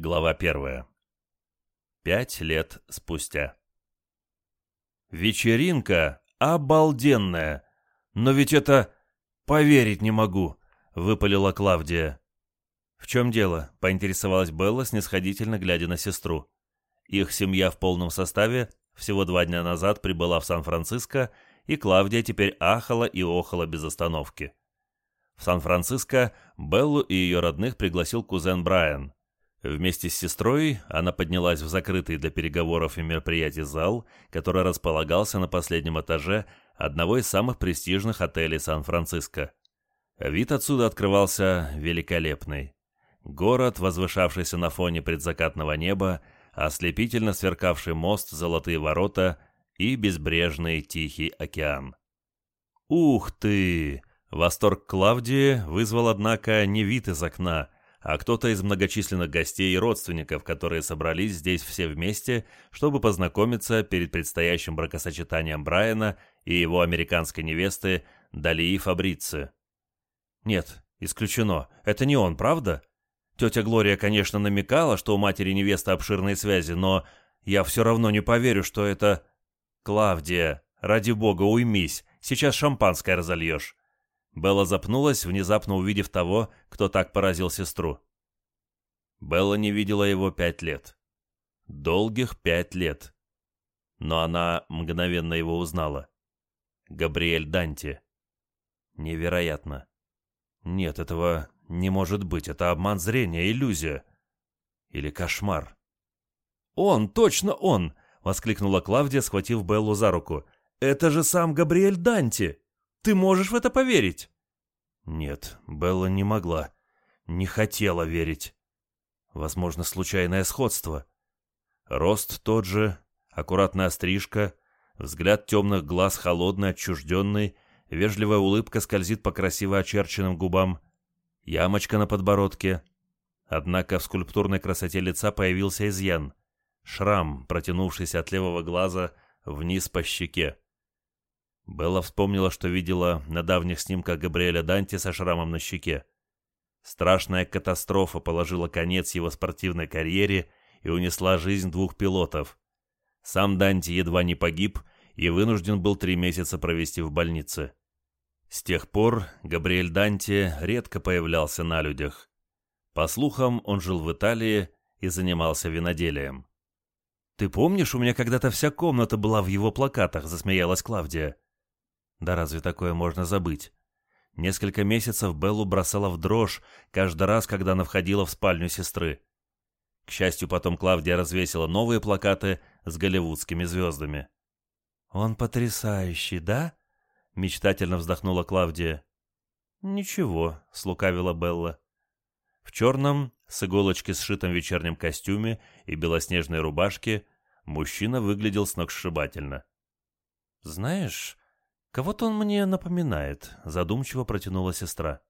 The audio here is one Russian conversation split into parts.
Глава первая. Пять лет спустя. Вечеринка обалденная. Но ведь это... Поверить не могу, выпалила Клавдия. В чем дело? Поинтересовалась Белла, снисходительно глядя на сестру. Их семья в полном составе всего два дня назад прибыла в Сан-Франциско, и Клавдия теперь ахала и охала без остановки. В Сан-Франциско Беллу и ее родных пригласил кузен Брайан – Вместе с сестрой она поднялась в закрытый для переговоров и мероприятий зал, который располагался на последнем этаже одного из самых престижных отелей Сан-Франциско. Вид отсюда открывался великолепный. Город, возвышавшийся на фоне предзакатного неба, ослепительно сверкавший мост, золотые ворота и безбрежный Тихий океан. «Ух ты!» Восторг Клавдии вызвал, однако, не вид из окна – а кто-то из многочисленных гостей и родственников, которые собрались здесь все вместе, чтобы познакомиться перед предстоящим бракосочетанием Брайана и его американской невесты Далии Фабрицы. Нет, исключено, это не он, правда? Тетя Глория, конечно, намекала, что у матери невесты обширные связи, но я все равно не поверю, что это... Клавдия, ради бога, уймись, сейчас шампанское разольешь. Белла запнулась, внезапно увидев того, кто так поразил сестру. Белла не видела его пять лет. Долгих пять лет. Но она мгновенно его узнала. Габриэль Данти. Невероятно. Нет, этого не может быть. Это обман зрения, иллюзия. Или кошмар. «Он, точно он!» — воскликнула Клавдия, схватив Беллу за руку. «Это же сам Габриэль Данти!» Ты можешь в это поверить?» Нет, Белла не могла, не хотела верить. Возможно, случайное сходство. Рост тот же, аккуратная стрижка, взгляд темных глаз холодный, отчужденный, вежливая улыбка скользит по красиво очерченным губам, ямочка на подбородке. Однако в скульптурной красоте лица появился изъян. Шрам, протянувшийся от левого глаза вниз по щеке. Белла вспомнила, что видела на давних снимках Габриэля Данти со шрамом на щеке. Страшная катастрофа положила конец его спортивной карьере и унесла жизнь двух пилотов. Сам Данти едва не погиб и вынужден был три месяца провести в больнице. С тех пор Габриэль Данти редко появлялся на людях. По слухам, он жил в Италии и занимался виноделием. «Ты помнишь, у меня когда-то вся комната была в его плакатах», — засмеялась Клавдия. Да разве такое можно забыть? Несколько месяцев Беллу бросала в дрожь каждый раз, когда она входила в спальню сестры. К счастью, потом Клавдия развесила новые плакаты с голливудскими звездами. «Он потрясающий, да?» — мечтательно вздохнула Клавдия. «Ничего», — слукавила Белла. В черном, с иголочки сшитом вечернем костюме и белоснежной рубашке мужчина выглядел сногсшибательно. «Знаешь, «Кого-то он мне напоминает», — задумчиво протянула сестра.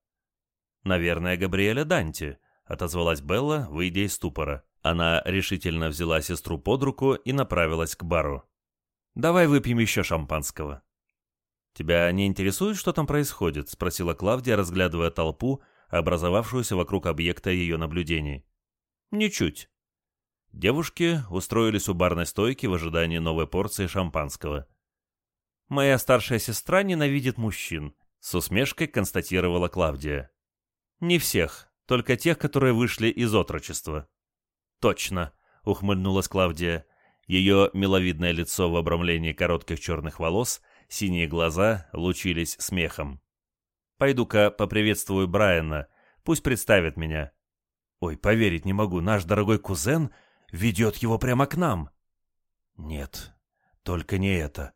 «Наверное, Габриэля Данти», — отозвалась Белла, выйдя из ступора. Она решительно взяла сестру под руку и направилась к бару. «Давай выпьем еще шампанского». «Тебя не интересует, что там происходит?» — спросила Клавдия, разглядывая толпу, образовавшуюся вокруг объекта ее наблюдений. «Ничуть». Девушки устроились у барной стойки в ожидании новой порции шампанского. Моя старшая сестра ненавидит мужчин», — с усмешкой констатировала Клавдия. «Не всех, только тех, которые вышли из отрочества». «Точно», — ухмыльнулась Клавдия. Ее миловидное лицо в обрамлении коротких черных волос, синие глаза лучились смехом. «Пойду-ка поприветствую Брайана, пусть представит меня». «Ой, поверить не могу, наш дорогой кузен ведет его прямо к нам». «Нет, только не это»,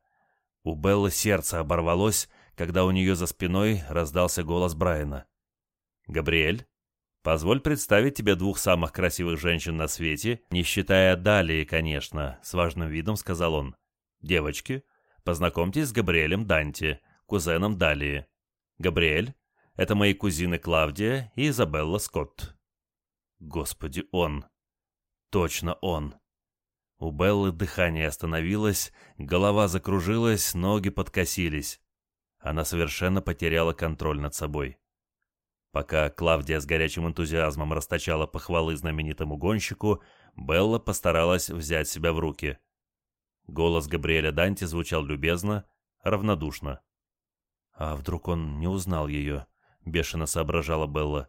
у Беллы сердце оборвалось, когда у нее за спиной раздался голос Брайана. «Габриэль, позволь представить тебе двух самых красивых женщин на свете, не считая Далии, конечно», — с важным видом сказал он. «Девочки, познакомьтесь с Габриэлем Данти, кузеном Далии. Габриэль, это мои кузины Клавдия и Изабелла Скотт». Господи, он! Точно он! У Беллы дыхание остановилось, голова закружилась, ноги подкосились. Она совершенно потеряла контроль над собой. Пока Клавдия с горячим энтузиазмом расточала похвалы знаменитому гонщику, Белла постаралась взять себя в руки. Голос Габриэля Данти звучал любезно, равнодушно. «А вдруг он не узнал ее?» — бешено соображала Белла.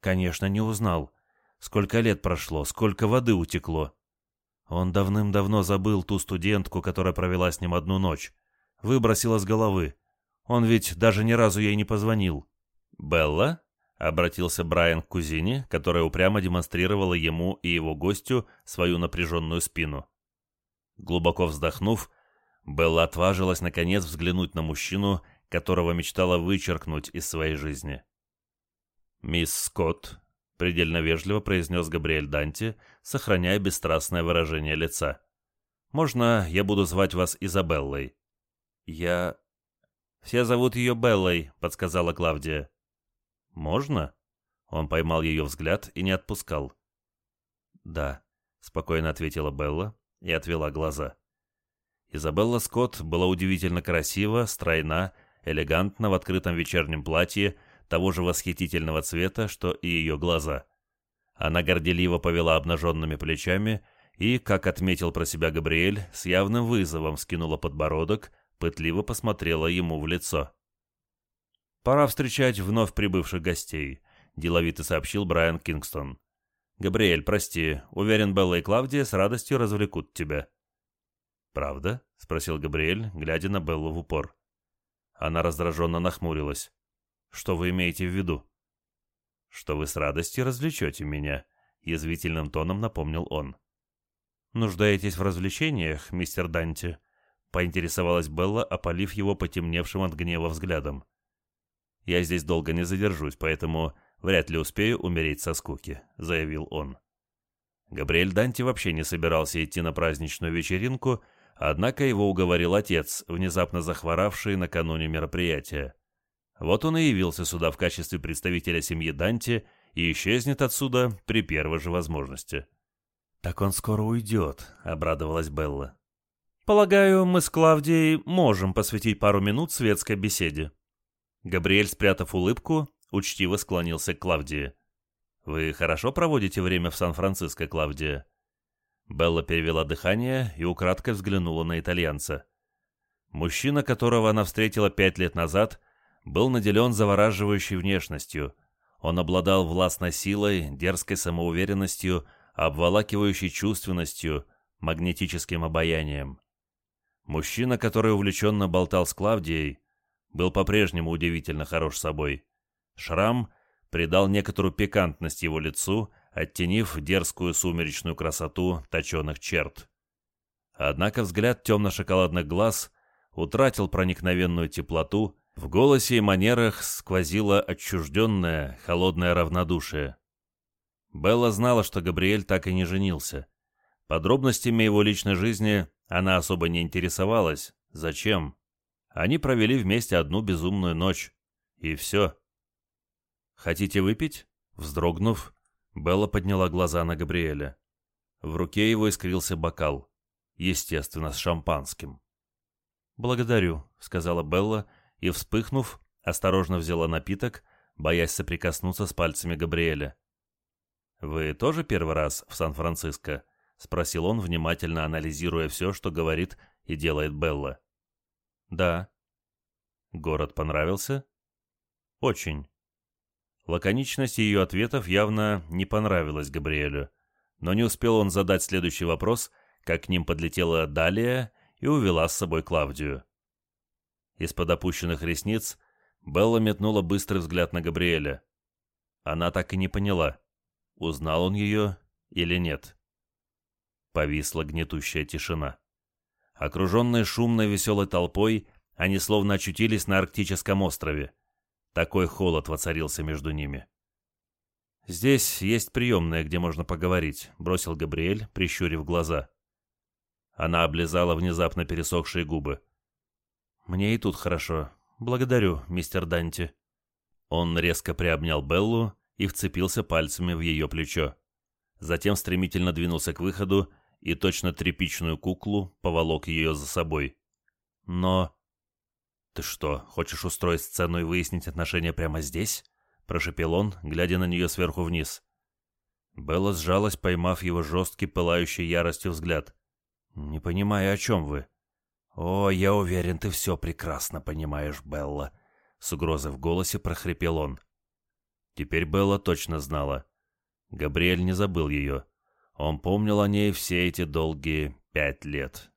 «Конечно, не узнал. Сколько лет прошло, сколько воды утекло. Он давным-давно забыл ту студентку, которая провела с ним одну ночь. Выбросила с головы. Он ведь даже ни разу ей не позвонил. «Белла?» — обратился Брайан к кузине, которая упрямо демонстрировала ему и его гостю свою напряженную спину. Глубоко вздохнув, Белла отважилась наконец взглянуть на мужчину, которого мечтала вычеркнуть из своей жизни. «Мисс Скотт», — предельно вежливо произнес Габриэль Данти, сохраняя бесстрастное выражение лица. «Можно я буду звать вас Изабеллой?» «Я...» «Все зовут ее Беллой», — подсказала Клавдия. «Можно?» Он поймал ее взгляд и не отпускал. «Да», — спокойно ответила Белла и отвела глаза. Изабелла Скотт была удивительно красива, стройна, элегантна в открытом вечернем платье того же восхитительного цвета, что и ее глаза. Она горделиво повела обнаженными плечами и, как отметил про себя Габриэль, с явным вызовом скинула подбородок, пытливо посмотрела ему в лицо. «Пора встречать вновь прибывших гостей», — деловито сообщил Брайан Кингстон. «Габриэль, прости, уверен, Белла и Клавдия с радостью развлекут тебя». «Правда?» — спросил Габриэль, глядя на Беллу в упор. Она раздраженно нахмурилась. «Что вы имеете в виду?» «Что вы с радостью развлечете меня», — язвительным тоном напомнил он. «Нуждаетесь в развлечениях, мистер Данти?» — поинтересовалась Белла, опалив его потемневшим от гнева взглядом. «Я здесь долго не задержусь, поэтому вряд ли успею умереть со скуки», — заявил он. Габриэль Данти вообще не собирался идти на праздничную вечеринку, однако его уговорил отец, внезапно захворавший накануне мероприятия. Вот он и явился сюда в качестве представителя семьи Данти и исчезнет отсюда при первой же возможности. «Так он скоро уйдет», — обрадовалась Белла. «Полагаю, мы с Клавдией можем посвятить пару минут светской беседе», Габриэль, спрятав улыбку, учтиво склонился к Клавдии. «Вы хорошо проводите время в Сан-Франциско, Клавдия?» Белла перевела дыхание и украдкой взглянула на итальянца. Мужчина, которого она встретила пять лет назад, был наделен завораживающей внешностью. Он обладал властной силой, дерзкой самоуверенностью, обволакивающей чувственностью, магнетическим обаянием. Мужчина, который увлеченно болтал с Клавдией, был по-прежнему удивительно хорош собой. Шрам придал некоторую пикантность его лицу, оттенив дерзкую сумеречную красоту точеных черт. Однако взгляд темно-шоколадных глаз утратил проникновенную теплоту, в голосе и манерах сквозило отчужденное, холодное равнодушие. Белла знала, что Габриэль так и не женился. Подробностями его личной жизни она особо не интересовалась. Зачем? Они провели вместе одну безумную ночь. И все. «Хотите выпить?» Вздрогнув, Белла подняла глаза на Габриэля. В руке его искрился бокал. Естественно, с шампанским. «Благодарю», — сказала Белла, и, вспыхнув, осторожно взяла напиток, боясь соприкоснуться с пальцами Габриэля. «Вы тоже первый раз в Сан-Франциско?» — спросил он, внимательно анализируя все, что говорит и делает Белла. Да. Город понравился? Очень. Лаконичность ее ответов явно не понравилась Габриэлю, но не успел он задать следующий вопрос, как к ним подлетела Далия и увела с собой Клавдию. Из-под опущенных ресниц Белла метнула быстрый взгляд на Габриэля. Она так и не поняла, узнал он ее или нет. Повисла гнетущая тишина. Окруженные шумной веселой толпой, они словно очутились на арктическом острове. Такой холод воцарился между ними. «Здесь есть приемная, где можно поговорить», — бросил Габриэль, прищурив глаза. Она облизала внезапно пересохшие губы. «Мне и тут хорошо. Благодарю, мистер Данти». Он резко приобнял Беллу и вцепился пальцами в ее плечо. Затем стремительно двинулся к выходу и точно тряпичную куклу поволок ее за собой. Но... «Ты что, хочешь устроить сцену и выяснить отношения прямо здесь?» — прошепел он, глядя на нее сверху вниз. Белла сжалась, поймав его жесткий, пылающий яростью взгляд. «Не понимаю, о чем вы?» «О, я уверен, ты все прекрасно понимаешь, Белла», — с угрозой в голосе прохрипел он. Теперь Белла точно знала. Габриэль не забыл ее. Он помнил о ней все эти долгие пять лет.